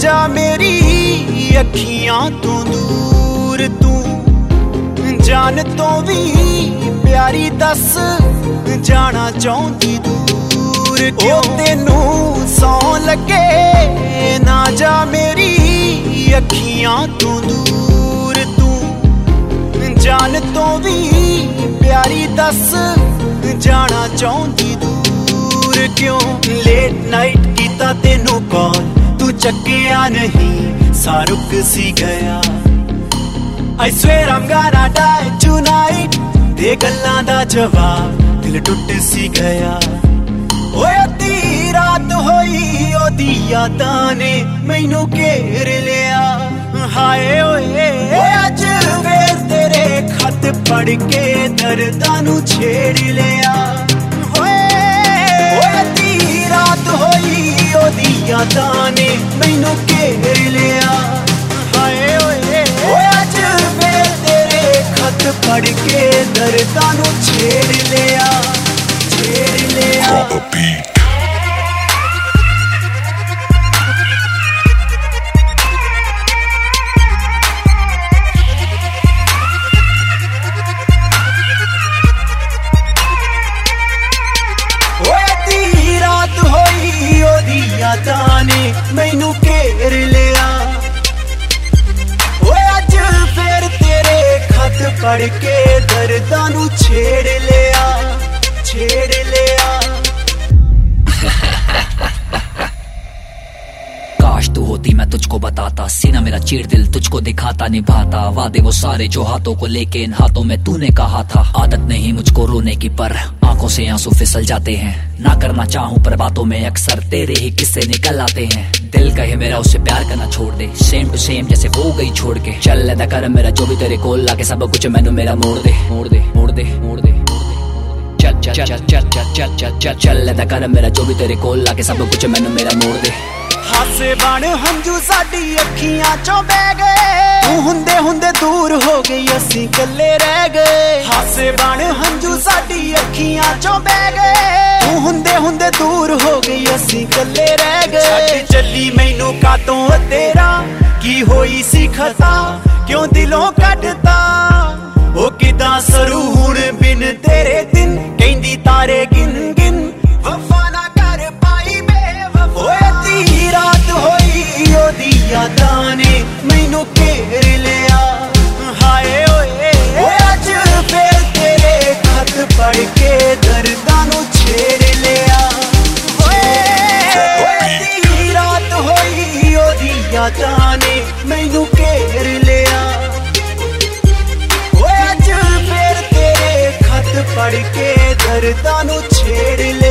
ਜਾ ਮੇਰੀ ਅੱਖੀਆਂ ਤੋਂ ਦੂਰ ਤੂੰ। ਜਾਨ ਤੋਂ ਵੀ ਪਿਆਰੀ ਦੱਸ ਜਾਣਾ ਚਾਹੁੰਦੀ ਦੂਰ। ਕਿਉਂ ਤੈਨੂੰ ਸੌ ਲੱਗੇ? ਨਾ ਜਾ ਮੇਰੀ ਅੱਖੀਆਂ ਤੋਂ ਦੂਰ ਤੂੰ। ਜਾਨ ਤੋਂ ਵੀ ਪਿਆਰੀ ਦੱਸ ਜਾਣਾ ਚਾਹੁੰਦੀ ਦੂਰ। ਕਿਉਂ ਲੇਟ ਨਾਈਟ ਕੀਤਾ ਤੈਨੂੰ? ਚੱਕਿਆ ਨਹੀਂ, ਸਾਰੁਕ ਸੀ ਗਿਆ। I swear I'm gonna die tonight ਦੇ ਗੱਲਾਂ ਦਾ ਜਵਾਬ ਦਿਲ ਟੁੱਟ ਸੀ ਗਿਆ। ਓਏ, ਅੱਧੀ ਰਾਤ ਹੋਈ, ਉਹਦੀ ਯਾਦਾਂ ਨੇ ਮੈਨੂੰ ਘੇਰ ਲਿਆ। ਹਾਏ ਓਏ, ਅੱਜ ਵੇਰ ਤੇਰੇ ਖਤ ਪੜ ਕੇ ਦਰਦਾਂ ਨੂੰ ਛੇੜ ਲਿਆ। ਓਏ ਓਏ, ਅੱਧੀ ਰਾਤ ਹੋਈ, ਉਹਦੀ ਯਾਦਾਂ ਨੇ no quiere. ਮੈਨੂੰ ਘੇਰ ਲਿਆ। ਓਏ ਅੱਜ ਫੇਰ ਤੇਰੇ ਖਤ ਪੜ ਕੇ ਦਰਦਾਂ ਨੂੰ ਛੇੜ ਲਿਆ ਛੇੜ ਲਿਆ। काश तू होती, मैं तुझको बताता। सीना मेरा चीर दिल तुझको दिखाता, निभाता। वादे वो सारे जो हाथों को लेके इन हाथों में तूने कहा था। आदत नहीं मुझको रोने की, पर आँखों से आँसू फिसल जाते हैं। ना करना चाहूँ, पर बातों में अक्सर तेरे ही किस्से निकल आते हैं। दिल कहे मेरा, उसे प्यार करना छोड़ दे। सेम टू सेम जैसे वो गई छोड़ के। चल, लेदा कर मेरा, जो भी तेरे कोल लाके सब कुछ मैनू मेरा मोड़ दे मोड़ दे मोड़ दे मोड़ दे चल चल चल चल चल चल चल चल, लेदा कर मेरा, जो भी तेरे कोल लाके सब कुछ मैनू मेरा मोड़ दे। ਹਾਸੇ ਬਣ, ਹੰਝੂ ਸਾਡੀ ਅੱਖੀਆਂ ਚੋਂ ਬਹਿ ਗਏ। ਤੂੰ ਹੁੰਦੇ ਹੁੰਦੇ ਦੂਰ ਹੋ ਗਈ, ਅਸੀਂ ਇਕੱਲੇ ਰਹਿ ਗਏ। ਹਾਸੇ ਬਣ, ਹੰਝੂ ਸਾਡੀ ਅੱਖੀਆਂ ਚੋਂ ਬਹਿ ਗਏ। ਤੂੰ ਹੁੰਦੇ ਹੁੰਦੇ ਦੂਰ ਹੋ ਗਈ, ਅਸੀਂ ਇਕੱਲੇ ਰਹਿ ਗਏ। ਛੱਡ ਚੱਲੀ ਮੈਨੂੰ ਕਾਤੋਂ ਤੇਰਾ ਕੀ ਹੋਈ ਸੀ ਖਤਾ? ਕਿਉਂ ਦਿਲੋਂ ਕੱਢਤਾ ਉਹ ਕਿਦਾਂ ਸਰੂ ਹੁਣ ਬਿਨ ਤੇਰੇ ਦਿਨ? ਕਹਿੰਦੀ ਤਾਰੇ Lady, lady.